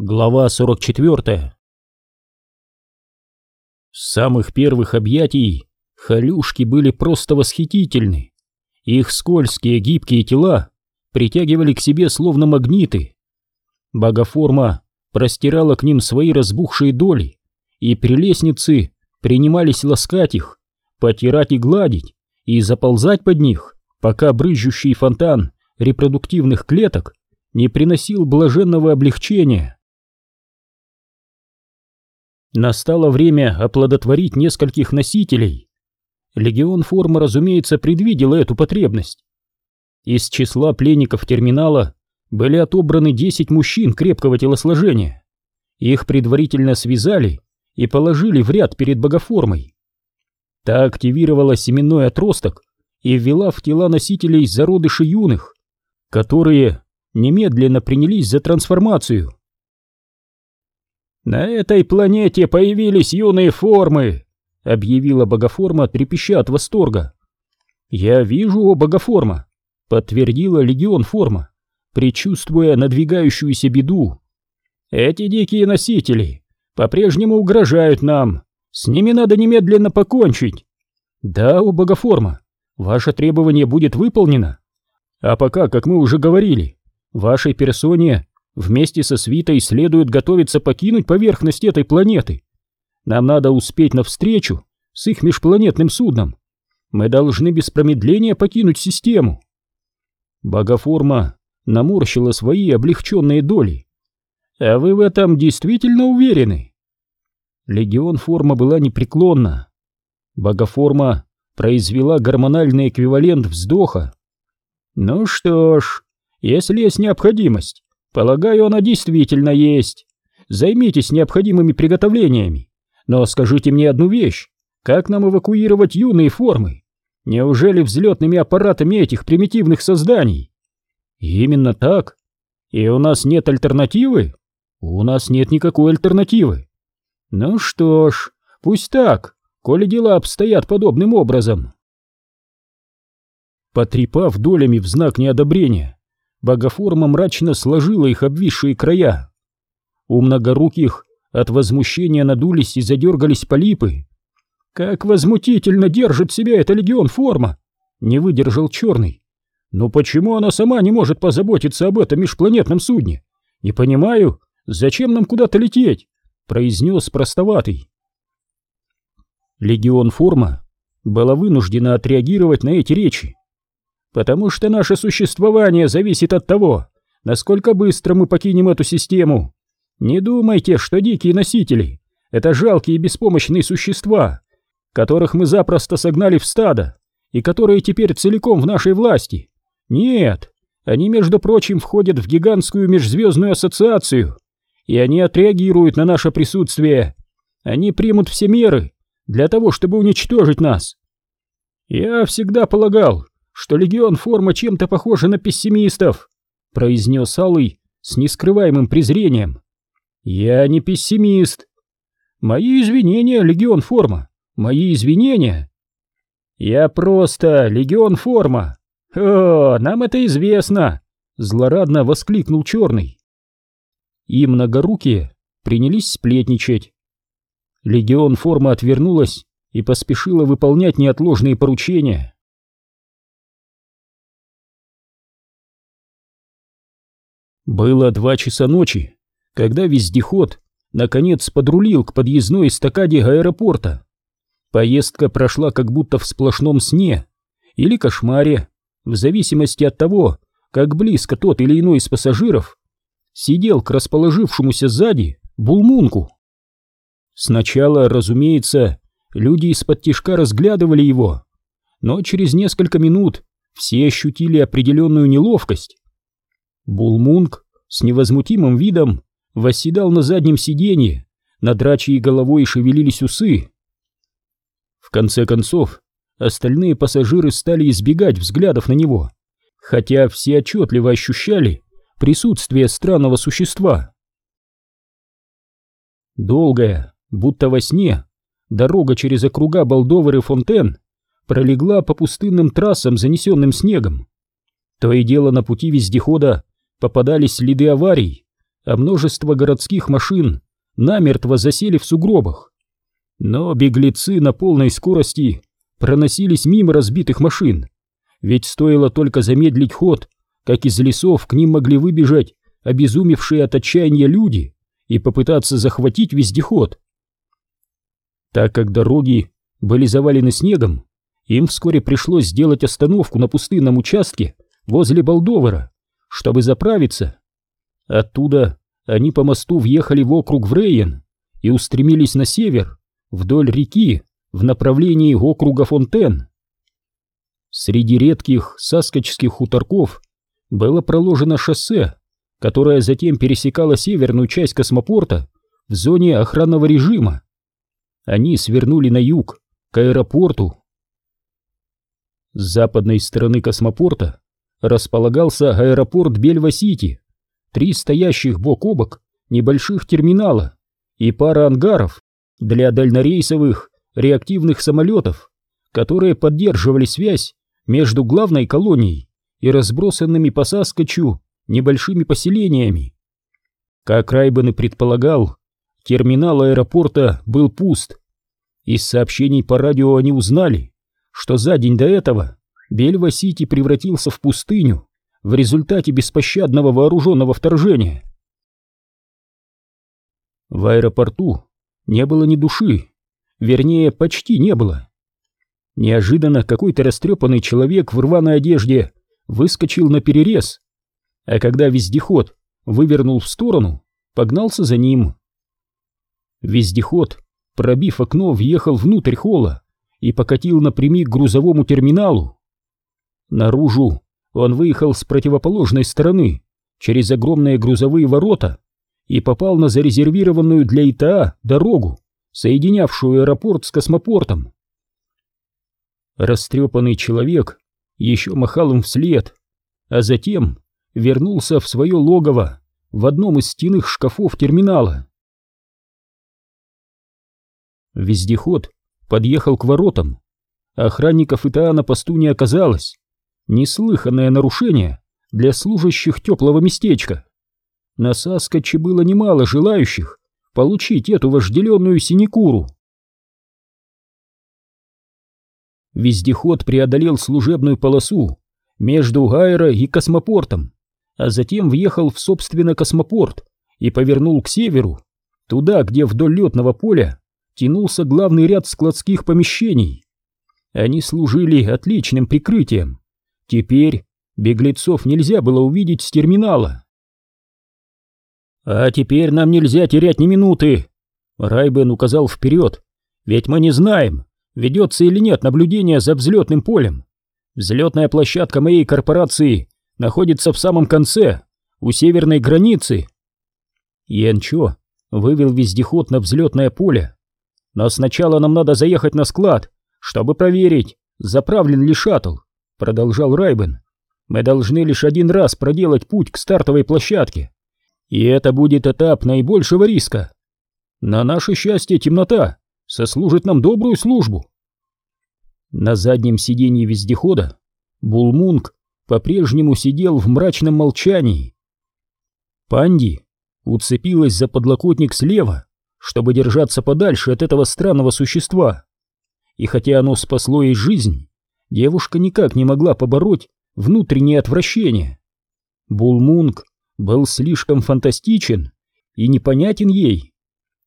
Глава 44 С самых первых объятий халюшки были просто восхитительны. Их скользкие гибкие тела притягивали к себе словно магниты. Богоформа простирала к ним свои разбухшие доли, и прелестницы принимались ласкать их, потирать и гладить, и заползать под них, пока брызжущий фонтан репродуктивных клеток не приносил блаженного облегчения. Настало время оплодотворить нескольких носителей. Легион формы, разумеется, предвидел эту потребность. Из числа пленников терминала были отобраны 10 мужчин крепкого телосложения. Их предварительно связали и положили в ряд перед богоформой. Та активировала семенной отросток и ввела в тела носителей зародыши юных, которые немедленно принялись за трансформацию. «На этой планете появились юные формы!» — объявила богоформа, трепеща от восторга. «Я вижу, о богоформа!» — подтвердила легион форма, предчувствуя надвигающуюся беду. «Эти дикие носители по-прежнему угрожают нам. С ними надо немедленно покончить». «Да, о богоформа, ваше требование будет выполнено. А пока, как мы уже говорили, вашей персоне Вместе со свитой следует готовиться покинуть поверхность этой планеты. Нам надо успеть навстречу с их межпланетным судном. Мы должны без промедления покинуть систему. Богоформа наморщила свои облегченные доли. А вы в этом действительно уверены? Легион форма была непреклонна. Богоформа произвела гормональный эквивалент вздоха. Ну что ж, если есть необходимость, Полагаю, она действительно есть. Займитесь необходимыми приготовлениями. Но скажите мне одну вещь. Как нам эвакуировать юные формы? Неужели взлетными аппаратами этих примитивных созданий? Именно так. И у нас нет альтернативы? У нас нет никакой альтернативы. Ну что ж, пусть так, коли дела обстоят подобным образом. Потрепав долями в знак неодобрения, богоформа мрачно сложила их обвисшие края. У многоруких от возмущения надулись и задергались полипы. «Как возмутительно держит себя эта легион-форма!» — не выдержал черный. «Но почему она сама не может позаботиться об этом межпланетном судне? Не понимаю, зачем нам куда-то лететь?» — произнес простоватый. Легион-форма была вынуждена отреагировать на эти речи потому что наше существование зависит от того, насколько быстро мы покинем эту систему. Не думайте, что дикие носители — это жалкие беспомощные существа, которых мы запросто согнали в стадо и которые теперь целиком в нашей власти. Нет, они, между прочим, входят в гигантскую межзвездную ассоциацию, и они отреагируют на наше присутствие. Они примут все меры для того, чтобы уничтожить нас. Я всегда полагал, что легион форма чем-то похожа на пессимистов, произнес Алый с нескрываемым презрением. Я не пессимист. Мои извинения, легион форма, мои извинения. Я просто легион форма. О, нам это известно, злорадно воскликнул черный. И многорукие принялись сплетничать. Легион форма отвернулась и поспешила выполнять неотложные поручения. Было два часа ночи, когда вездеход наконец подрулил к подъездной эстакаде аэропорта. Поездка прошла как будто в сплошном сне или кошмаре, в зависимости от того, как близко тот или иной из пассажиров сидел к расположившемуся сзади булмунку. Сначала, разумеется, люди из-под тишка разглядывали его, но через несколько минут все ощутили определенную неловкость. Булмунг с невозмутимым видом восседал на заднем сиденье, над рачьей головой шевелились усы. В конце концов, остальные пассажиры стали избегать взглядов на него, хотя все отчетливо ощущали присутствие странного существа. Долгая, будто во сне, дорога через округа Балдовер и Фонтен пролегла по пустынным трассам, занесенным снегом. То и дело на пути вездехода попадались следы аварий, а множество городских машин намертво засели в сугробах. Но беглецы на полной скорости проносились мимо разбитых машин, ведь стоило только замедлить ход, как из лесов к ним могли выбежать обезумевшие от отчаяния люди и попытаться захватить вездеход. Так как дороги были завалены снегом, им вскоре пришлось сделать остановку на пустынном участке возле Балдовара, чтобы заправиться. Оттуда они по мосту въехали в округ Врейен и устремились на север, вдоль реки, в направлении округа Фонтен. Среди редких саскочских хуторков было проложено шоссе, которое затем пересекало северную часть космопорта в зоне охранного режима. Они свернули на юг, к аэропорту. С западной стороны космопорта располагался аэропорт Бельва-Сити, три стоящих бок о бок небольших терминала и пара ангаров для дальнорейсовых реактивных самолетов, которые поддерживали связь между главной колонией и разбросанными по Саскочу небольшими поселениями. Как Райбен и предполагал, терминал аэропорта был пуст. Из сообщений по радио они узнали, что за день до этого Бельва-Сити превратился в пустыню в результате беспощадного вооруженного вторжения. В аэропорту не было ни души, вернее, почти не было. Неожиданно какой-то растрепанный человек в рваной одежде выскочил на перерез, а когда вездеход вывернул в сторону, погнался за ним. Вездеход, пробив окно, въехал внутрь холла и покатил напрямик к грузовому терминалу. Наружу он выехал с противоположной стороны, через огромные грузовые ворота, и попал на зарезервированную для ИТА дорогу, соединявшую аэропорт с космопортом. Растрепанный человек еще махал им вслед, а затем вернулся в свое логово в одном из стенных шкафов терминала. Вездеход подъехал к воротам. Охранников ИТА на посту не оказалось. Неслыханное нарушение для служащих теплого местечка. На Саскоче было немало желающих получить эту вожделенную синекуру. Вездеход преодолел служебную полосу между аэро и космопортом а затем въехал в собственно космопорт и повернул к северу, туда, где вдоль летного поля тянулся главный ряд складских помещений. Они служили отличным прикрытием. Теперь беглецов нельзя было увидеть с терминала. «А теперь нам нельзя терять ни минуты!» Райбен указал вперед. «Ведь мы не знаем, ведется или нет наблюдение за взлетным полем. Взлетная площадка моей корпорации находится в самом конце, у северной границы. Янчо вывел вездеход на взлетное поле. Но сначала нам надо заехать на склад, чтобы проверить, заправлен ли шаттл, продолжал Райбен. Мы должны лишь один раз проделать путь к стартовой площадке. И это будет этап наибольшего риска. На наше счастье темнота сослужит нам добрую службу. На заднем сиденье вездехода Булмунг по-прежнему сидел в мрачном молчании. Панди уцепилась за подлокотник слева, чтобы держаться подальше от этого странного существа. И хотя оно спасло ей жизнь, девушка никак не могла побороть внутреннее отвращение. Булмунг был слишком фантастичен и непонятен ей.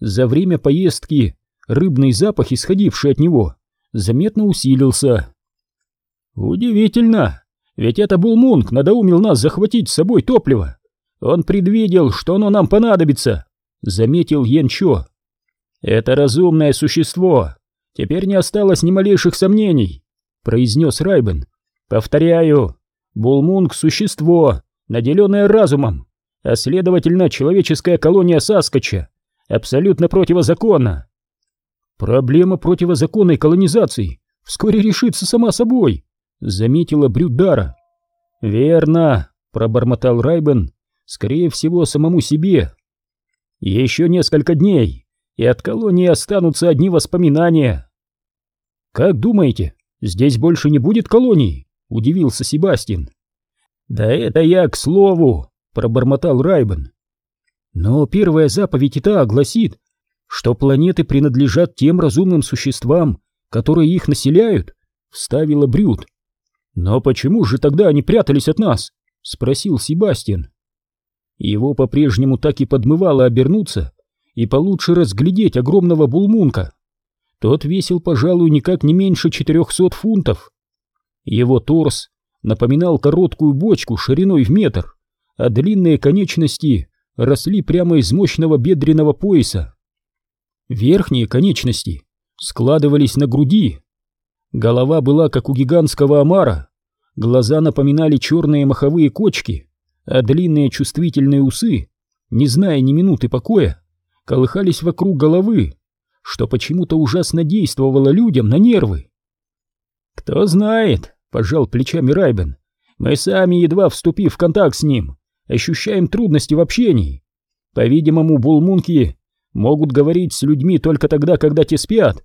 За время поездки рыбный запах, исходивший от него, заметно усилился. «Удивительно!» Ведь это был Мунк надоумил нас захватить с собой топливо. Он предвидел, что оно нам понадобится, заметил Янчо. Это разумное существо. Теперь не осталось ни малейших сомнений, произнес Райбен. Повторяю, Булмунг — существо, наделенное разумом, а следовательно, человеческая колония Саскоча абсолютно противозаконна. Проблема противозаконной колонизации вскоре решится сама собой, заметила Брюдара. «Верно», — пробормотал Райбен, — «скорее всего, самому себе. Еще несколько дней, и от колонии останутся одни воспоминания». «Как думаете, здесь больше не будет колонии?» — удивился Себастьян. «Да это я к слову», — пробормотал Райбен. Но первая заповедь и та гласит, что планеты принадлежат тем разумным существам, которые их населяют, вставила Брюд. Но почему же тогда они прятались от нас? спросил Себастьян. Его по-прежнему так и подмывало обернуться и получше разглядеть огромного булмунка. Тот весил, пожалуй, никак не меньше четырехсот фунтов. Его торс напоминал короткую бочку шириной в метр, а длинные конечности росли прямо из мощного бедренного пояса. Верхние конечности складывались на груди. Голова была как у гигантского омара, глаза напоминали черные маховые кочки, а длинные чувствительные усы, не зная ни минуты покоя, колыхались вокруг головы, что почему-то ужасно действовало людям на нервы. «Кто знает», — пожал плечами Райбен, — «мы сами, едва вступив в контакт с ним, ощущаем трудности в общении. По-видимому, булмунки могут говорить с людьми только тогда, когда те спят.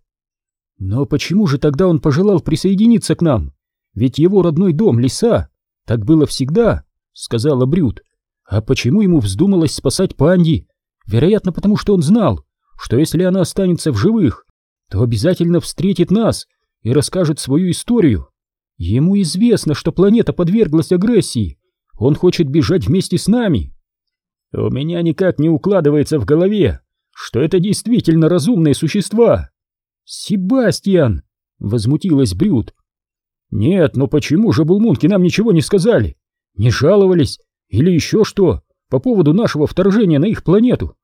Но почему же тогда он пожелал присоединиться к нам? Ведь его родной дом — леса. Так было всегда, — сказала Брюд. А почему ему вздумалось спасать Панди? Вероятно, потому что он знал, что если она останется в живых, то обязательно встретит нас и расскажет свою историю. Ему известно, что планета подверглась агрессии. Он хочет бежать вместе с нами. У меня никак не укладывается в голове, что это действительно разумные существа. Себастьян, возмутилась Брюд. Нет, но почему же булмунки нам ничего не сказали? Не жаловались или еще что по поводу нашего вторжения на их планету?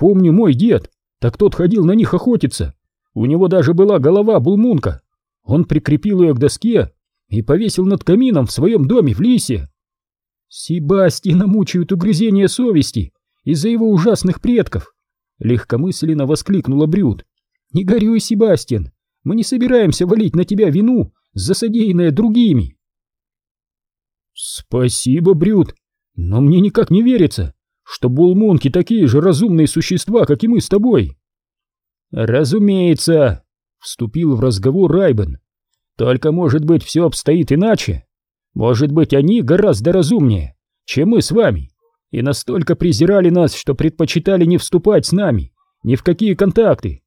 Помню мой дед, так тот ходил на них охотиться. У него даже была голова булмунка. Он прикрепил ее к доске и повесил над камином в своем доме в лисе. Себастьяна мучают угрызения совести из-за его ужасных предков. Легкомысленно воскликнула Брюд. «Не горюй, Себастьян, мы не собираемся валить на тебя вину за содеянное другими». «Спасибо, Брюд, но мне никак не верится, что булмунки такие же разумные существа, как и мы с тобой». «Разумеется», — вступил в разговор Райбен. «Только, может быть, все обстоит иначе. Может быть, они гораздо разумнее, чем мы с вами и настолько презирали нас, что предпочитали не вступать с нами ни в какие контакты.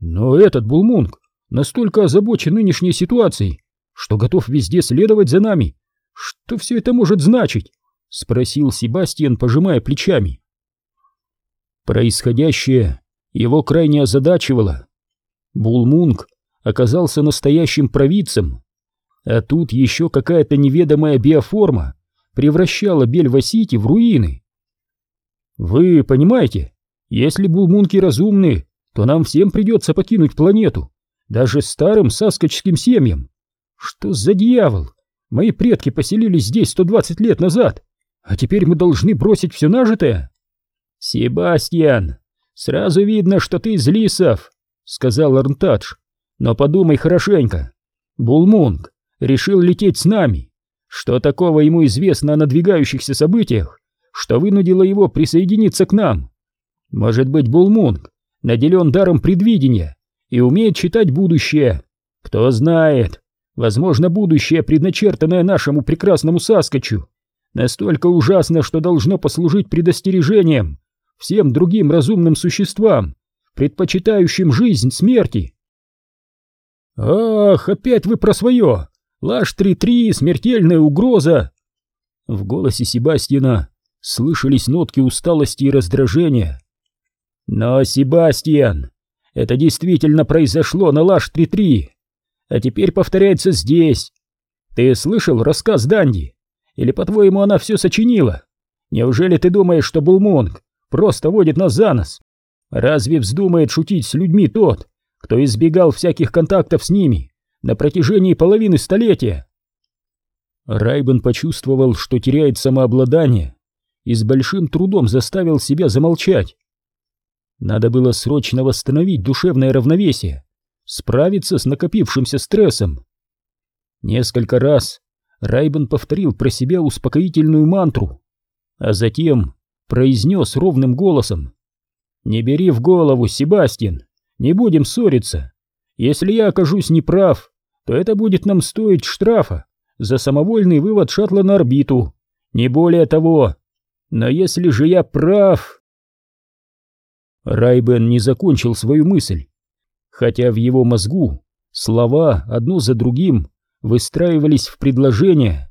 Но этот Булмунг настолько озабочен нынешней ситуацией, что готов везде следовать за нами. Что все это может значить? Спросил Себастьян, пожимая плечами. Происходящее его крайне озадачивало. Булмунг оказался настоящим провидцем, а тут еще какая-то неведомая биоформа превращала Бельва-Сити в руины. Вы понимаете, если булмунки разумны, то нам всем придется покинуть планету, даже старым саскочским семьям. Что за дьявол? Мои предки поселились здесь 120 лет назад, а теперь мы должны бросить все нажитое? Себастьян, сразу видно, что ты из лисов, сказал Арнтадж, но подумай хорошенько. Булмунг решил лететь с нами, что такого ему известно о надвигающихся событиях, что вынудило его присоединиться к нам? Может быть, Булмунг наделен даром предвидения и умеет читать будущее? Кто знает, возможно, будущее, предначертанное нашему прекрасному Саскочу, настолько ужасно, что должно послужить предостережением всем другим разумным существам, предпочитающим жизнь смерти. «Ах, опять вы про свое!» Лаш 3-3, смертельная угроза!» В голосе Себастьяна слышались нотки усталости и раздражения. «Но, Себастьян, это действительно произошло на Лаш 3-3, а теперь повторяется здесь. Ты слышал рассказ Данди? Или, по-твоему, она все сочинила? Неужели ты думаешь, что Булмонг просто водит нас за нос? Разве вздумает шутить с людьми тот, кто избегал всяких контактов с ними?» на протяжении половины столетия. Райбен почувствовал, что теряет самообладание, и с большим трудом заставил себя замолчать. Надо было срочно восстановить душевное равновесие, справиться с накопившимся стрессом. Несколько раз Райбен повторил про себя успокоительную мантру, а затем произнес ровным голосом. «Не бери в голову, Себастьян, не будем ссориться. Если я окажусь неправ, то это будет нам стоить штрафа за самовольный вывод шаттла на орбиту. Не более того. Но если же я прав... Райбен не закончил свою мысль, хотя в его мозгу слова одно за другим выстраивались в предложение,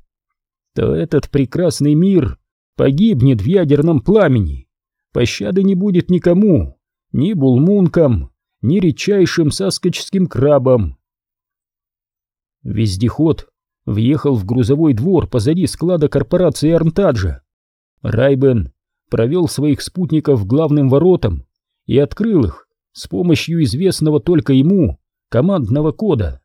то этот прекрасный мир погибнет в ядерном пламени, пощады не будет никому, ни булмункам, ни редчайшим саскочским крабам. Вездеход въехал в грузовой двор позади склада корпорации Армтаджа. Райбен провел своих спутников главным воротам и открыл их с помощью известного только ему командного кода.